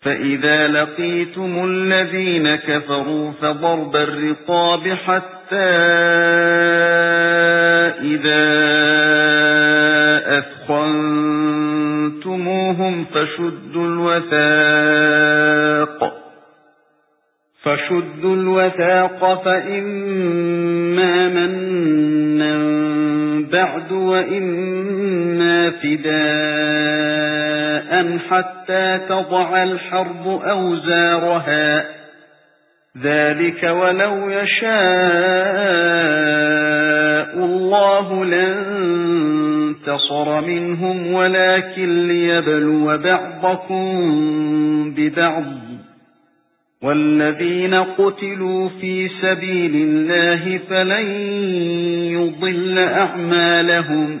فإذا لقيتم الذين كفروا فضرب الرقاب حتى إذا أثخنتموهم فشدوا الوثاق فشدوا الوثاق فإما منا بعد وإما فداء حتى تضع الحرب أوزارها ذلك ولو يشاء الله لانتصر منهم ولكن ليبلو بعضكم ببعض والذين قتلوا في سبيل الله فلن يضل أعمالهم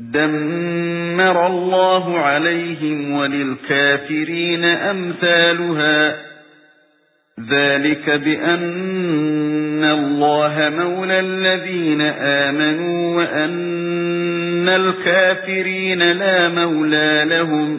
دمر الله عليهم وللكافرين أمثالها. ذلك بأن الله مولى الذين آمنوا وأن الكافرين لا مولى لهم.